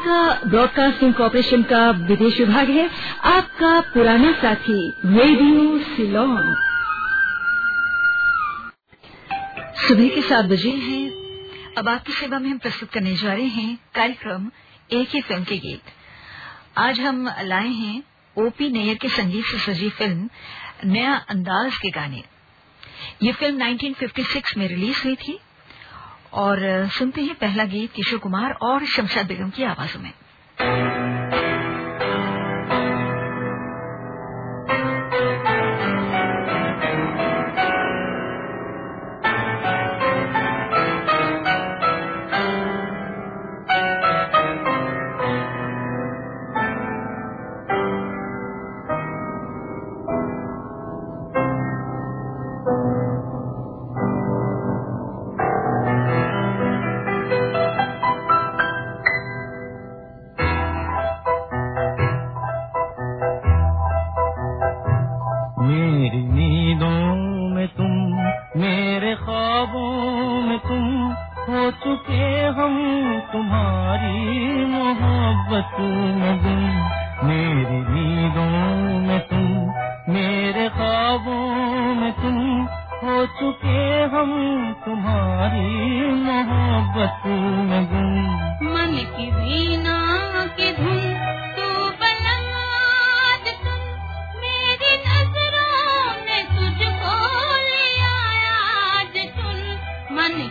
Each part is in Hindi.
श्रीलंका ब्रॉडकास्टिंग कॉरपोरेशन का विदेश विभाग है। आपका पुराना साथी रेडियो सिलोन सुबह के सात बजे हैं। अब आपकी सेवा में हम प्रस्तुत करने जा रहे हैं कार्यक्रम एक ही फ़िल्म के गीत। आज हम लाए हैं ओपी नैयर के संगीत से सजी फ़िल्म, नया अंदाज के गाने। ये फ़िल्म 1956 में रिलीज़ हुई थी। और सुनते हैं पहला गीत किशोर कुमार और शमशाद बेगम की आवाजों में।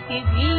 කිසි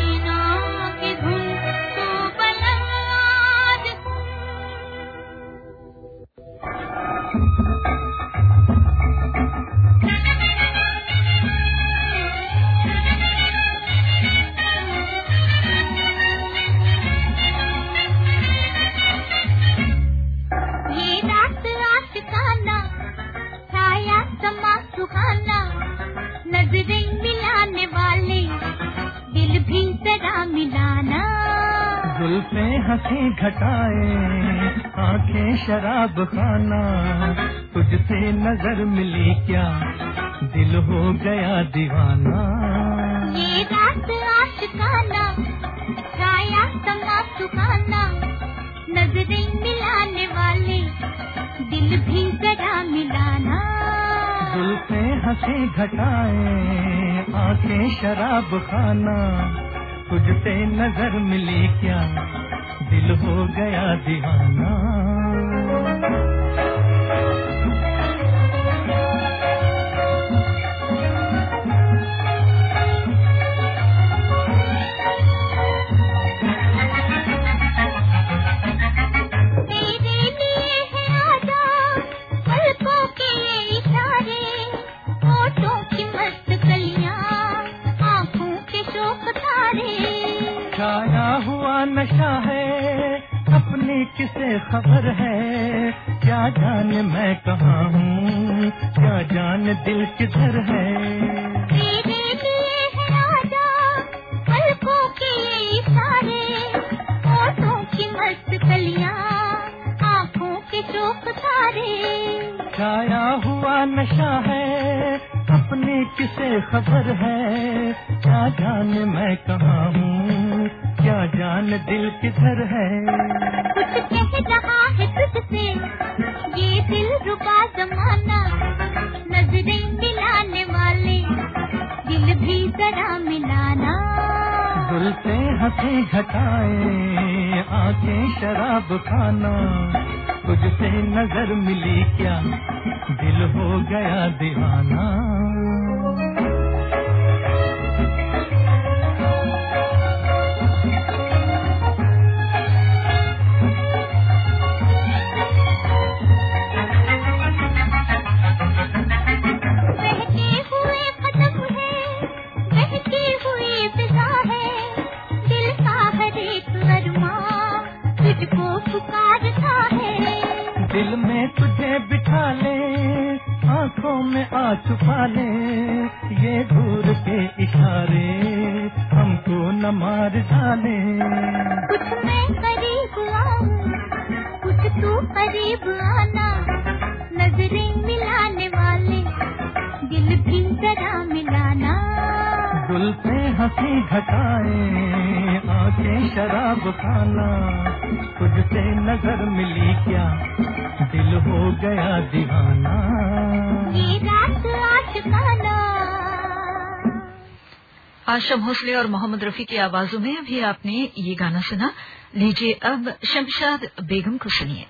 हँसी घटाए आँखें शराब खाना। तुझसे नज़र मिली क्या? दिल हो गया दीवाना। नशा है, अपनी किसे खबर है? क्या जान मैं कहा हूँ? क्या जान दिल किधर है? छाया हुआ नशा है, अपने किसे खबर है? क्या जान मैं कहा हूँ? क्या जान दिल किधर है? कुछ कह रहा है तुझसे ये दिल रुका जमाना। नज़रें मिलाने वाले दिल भी जरा मिलाना। दिल से हँसी घटाए आँखें शराब खाना। तुझसे नज़र मिली क्या? दिल हो गया दीवाना। छुपा ले ये दूर के इशारे हमको न मार जाने कुछ मैं करीब आऊँ कुछ तू करीब आना। नज़रें मिलाने वाले दिल भी जरा मिलाना। दिल पे हँसी घटाए आँखें शराब खाना। तुझसे नज़र मिली क्या? दिल हो गया दीवाना। आशा भोसले और मोहम्मद रफी की आवाजों में अभी आपने ये गाना सुना। लीजिए अब शमशाद बेगम को सुनिए।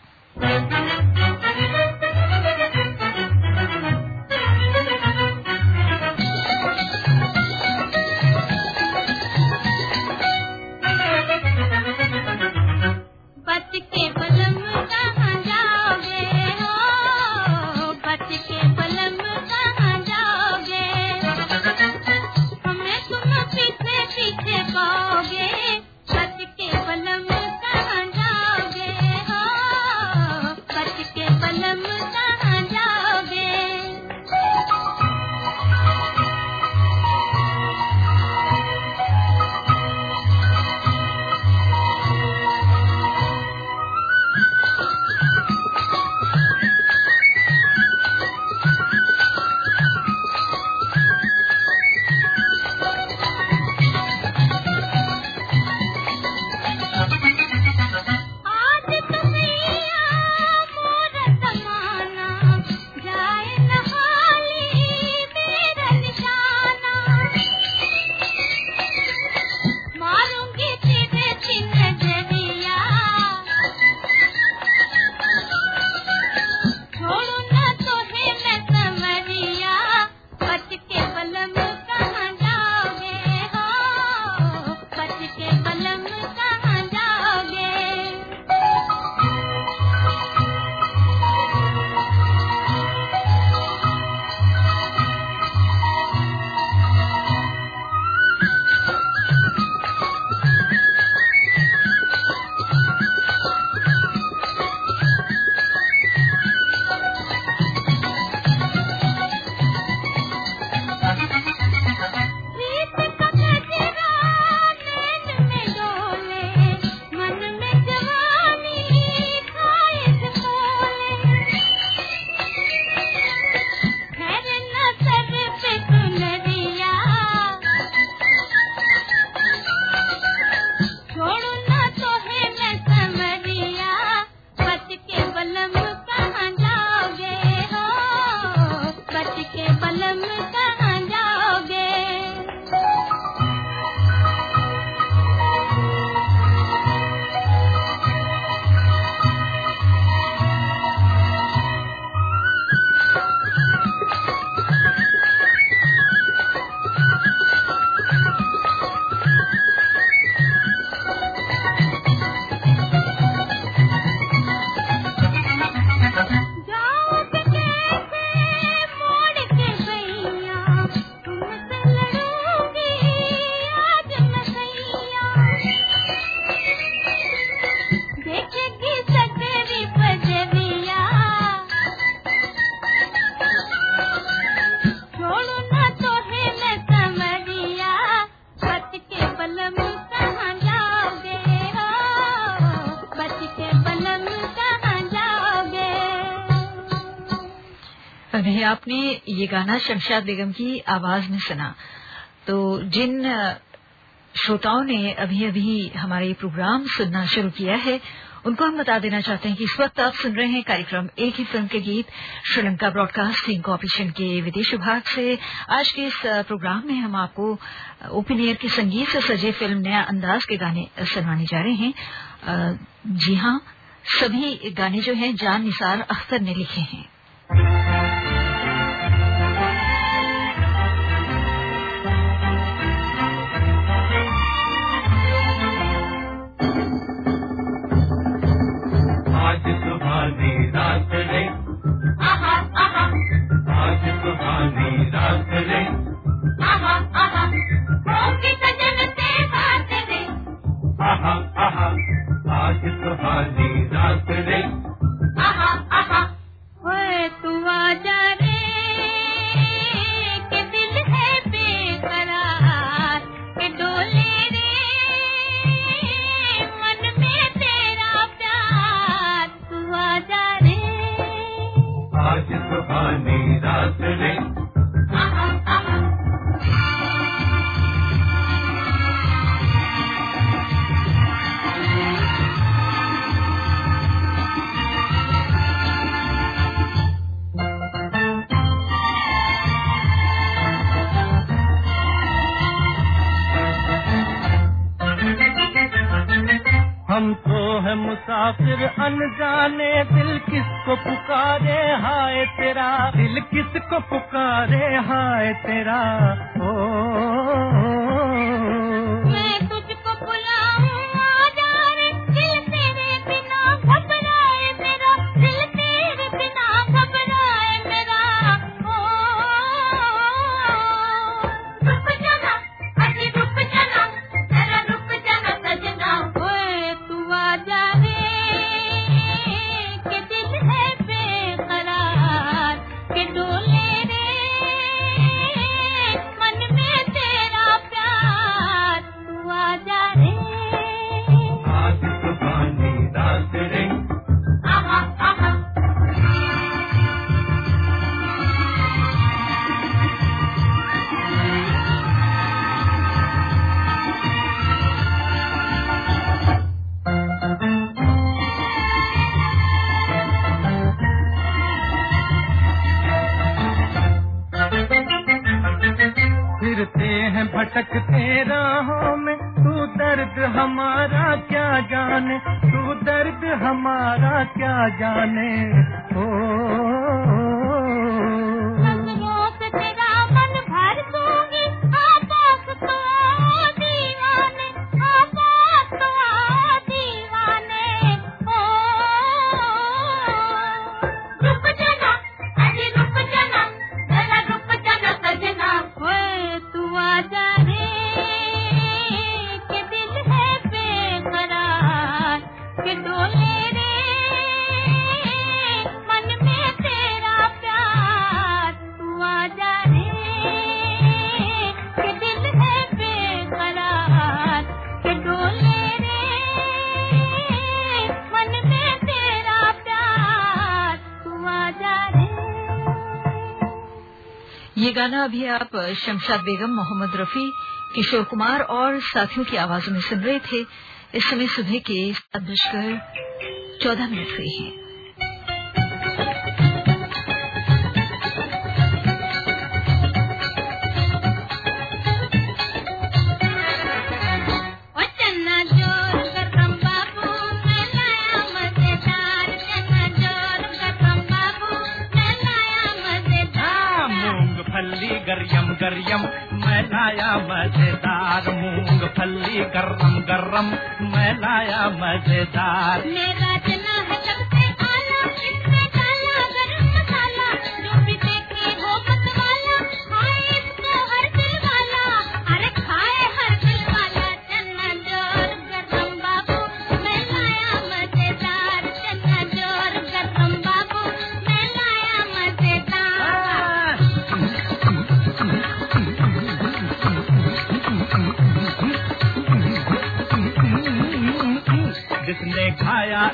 अभी आपने ये गाना शमशाद बेगम की आवाज़ में सुना। तो जिन श्रोताओं ने अभी अभी हमारे प्रोग्राम सुनना शुरू किया है, उनको हम बता देना चाहते हैं कि इस वक्त आप सुन रहे हैं कार्यक्रम एक ही फ़िल्म के गीत, श्रीलंका ब्रॉडकास्टिंग कॉरपोरेशन के विदेश विभाग से। आज के इस प्रोग्राम में हम आपको ओपिनियर के संगीत से सजे फ़िल्म नया अंदाज के गाने सुनवाने जा रहे हैं। जी हाँ सभी गाने जो हैं जान निसार अख्तर ने लिखे हैं। मुसाफिर अनजाने दिल किसको पुकारे? हाय तेरा। दिल किसको पुकारे? हाय तेरा। ओ, ओ, ओ, गाना अभी आप शमशाद बेगम, मोहम्मद रफी, किशोर कुमार और साथियों की आवाजों में सुन रहे थे। इस समय सुबह के सात बजकर चौदह मिनट हुए हैं। गरियम मैं लाया मज़ेदार मूंगफली गरम गरम मैं लाया मज़ेदार।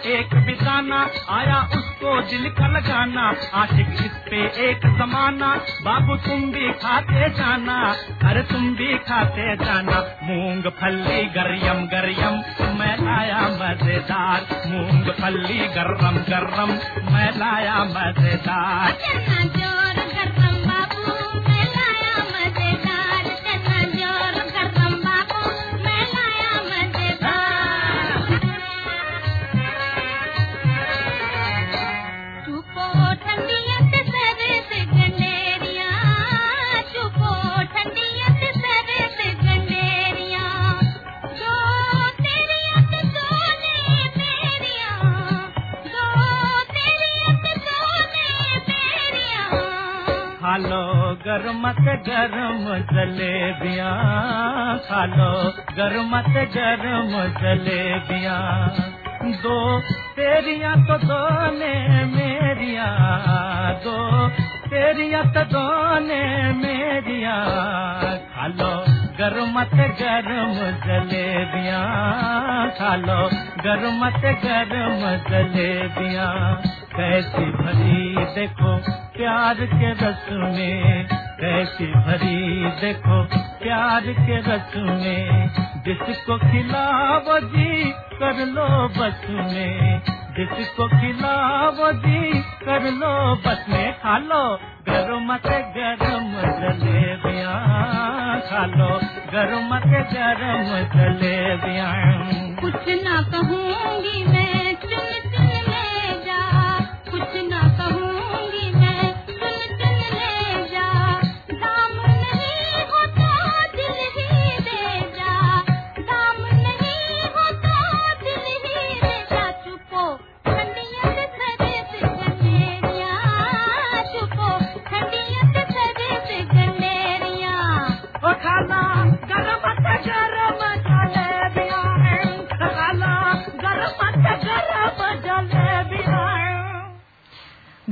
एक बिताना, आया उस को दिल का लगाना। आशिक इस पे एक जमाना, बाबू तुम भी खाते जाना। अरे तुम भी खाते जाना। मूंग फली गरियम गरियम, मैं लाया मज़ेदार। मूंग फली गरम गरम, मैं लाया मज़ेदार। लो गरमत गरम जलेबियाँ खा लो गरमत गरम जलेबियाँ। दो तेरिया तो दो ने मेरिया, दो तेरिया तो दो ने मेरिया। खा लो गरमत गरम जलेबियाँ खा लो गरमत गरम जलेबियाँ। कैसी भरी देखो प्यार के रस में कैसी भरी देखो, प्यार के रस में जिसको खिलाओ जी कर लो बस में। जिसको खिलाओ जी कर लो बस में। खा लो गरमत गरम जलेबियाँ खा लो गरमत गरम जलेबियाँ। कुछ ना कहूँगी मैं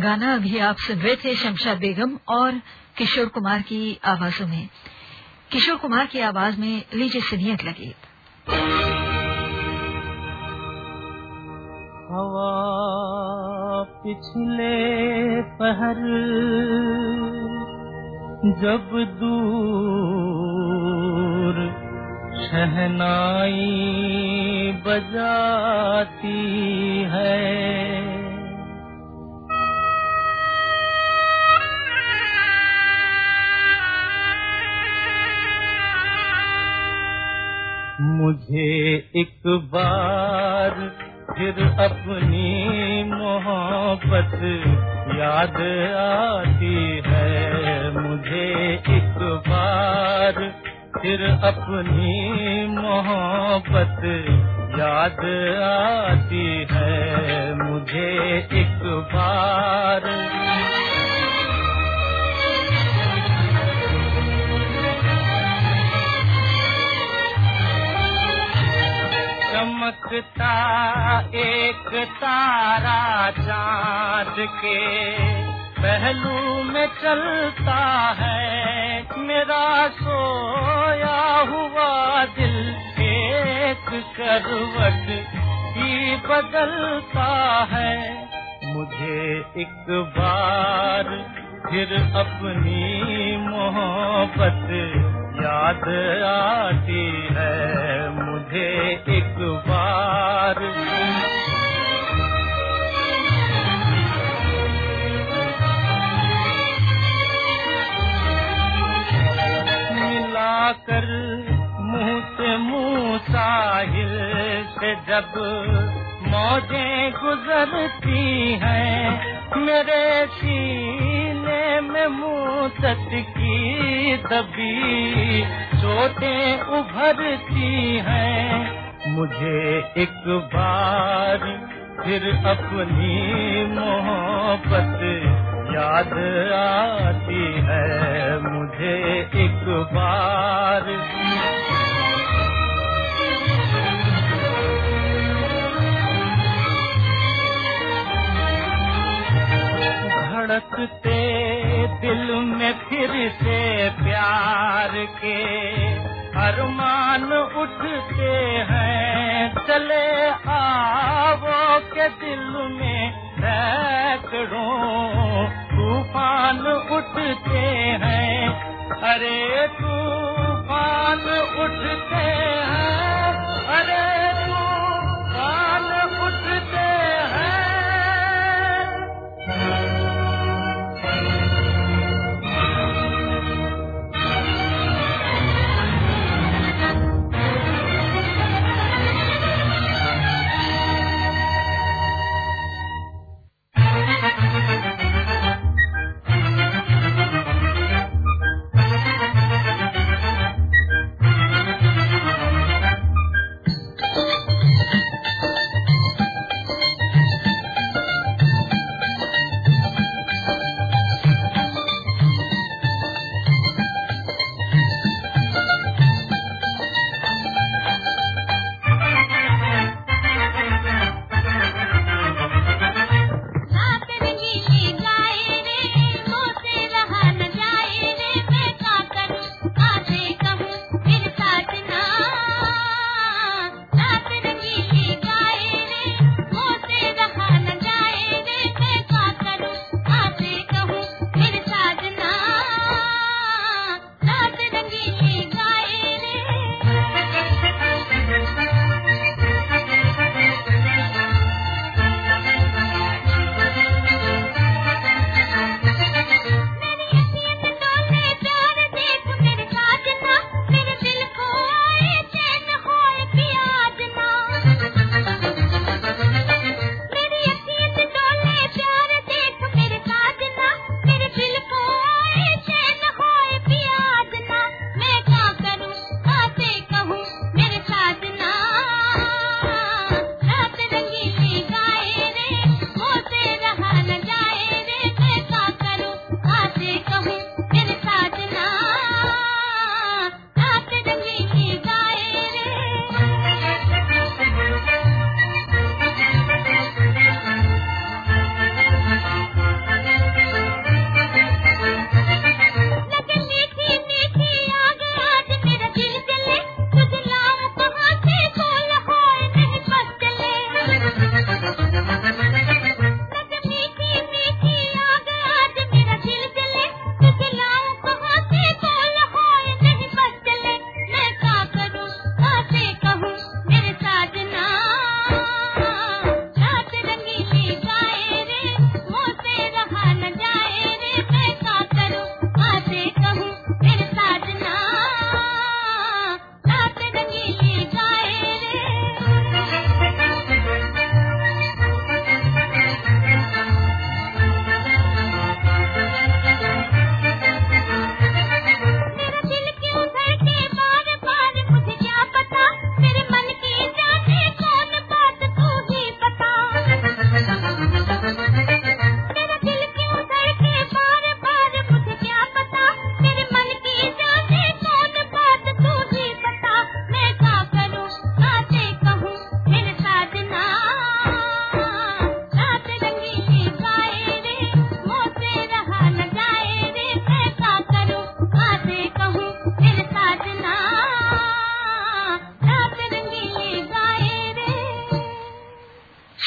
गाना अभी आप सुन रहे थे शमशाद बेगम और किशोर कुमार की आवाजों में। किशोर कुमार की आवाज़ में लीजिए सुनिए अगला गीत। हवा पिछले पहर जब दूर शहनाई बजाती है मुझे एक बार फिर अपनी मोहब्बत याद आती है। मुझे एक बार फिर अपनी मोहब्बत याद आती है। मुझे एक बार चमकता एक तारा चाँद के पहलू में चलता है। मेरा सोया हुआ दिल एक करवट ही बदलता है। मुझे एक बार फिर अपनी मोहब्बत याद आती है। मुझे एक बार। मिलाकर मुँह से मुँह साहिल से जब मौजें गुजरती हैं, मेरे सीने में मुँह की दबी। चोटें उभरती हैं। मुझे एक बार फिर अपनी मोहब्बत याद आती है। मुझे एक बार। धड़कते दिल में फिर से प्यार के अरमान उठते हैं। चले आ दिल में सैकड़ों तूफान उठते हैं। अरे तूफान उठते हैं अरे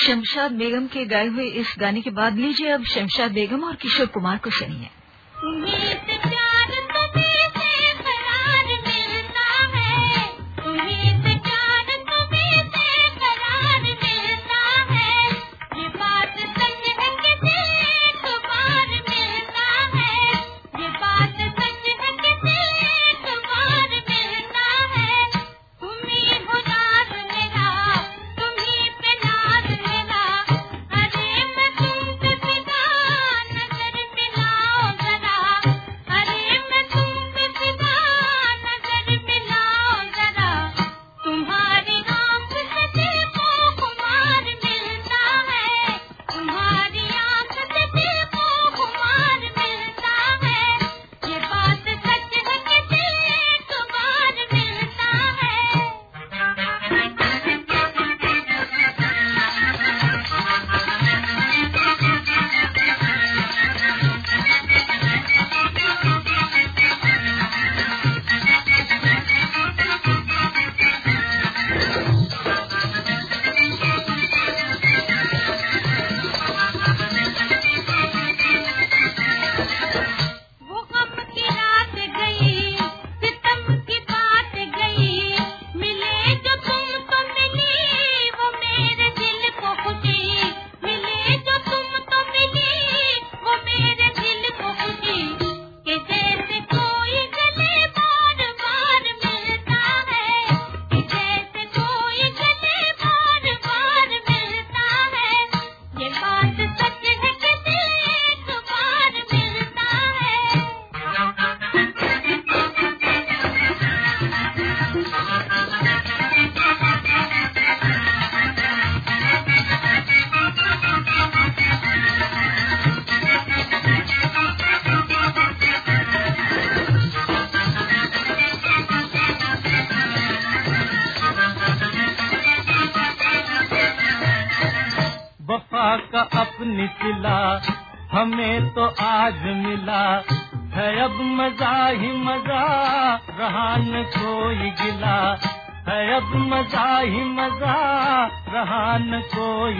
शमशाद बेगम के गाये हुए इस गाने के बाद लीजिए अब शमशाद बेगम और किशोर कुमार को सुनिए।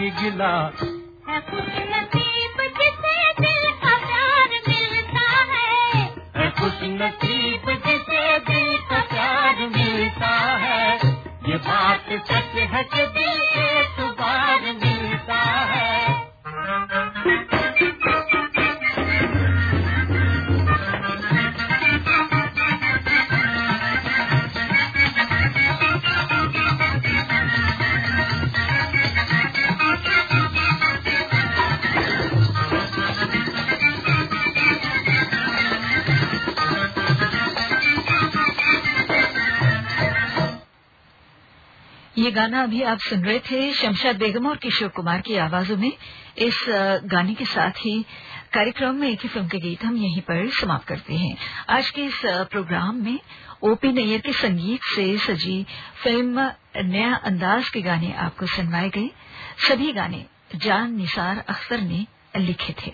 गिला है कुछ नसीब जिसे दिल का प्यार मिलता है। है कुछ नसीब जिसे दिल का प्यार मिलता है। ये बात सच है कि दिल एक ये गाना अभी आप सुन रहे थे शमशाद बेगम और किशोर कुमार की आवाजों में। इस गाने के साथ ही कार्यक्रम में एक ही फ़िल्म के गीत हम यहीं पर समाप्त करते हैं। आज के इस प्रोग्राम में ओपी नैयर के संगीत से सजी फ़िल्म नया अंदाज के गाने आपको सुनवाए गए। सभी गाने जान निसार अख्तर ने लिखे थे।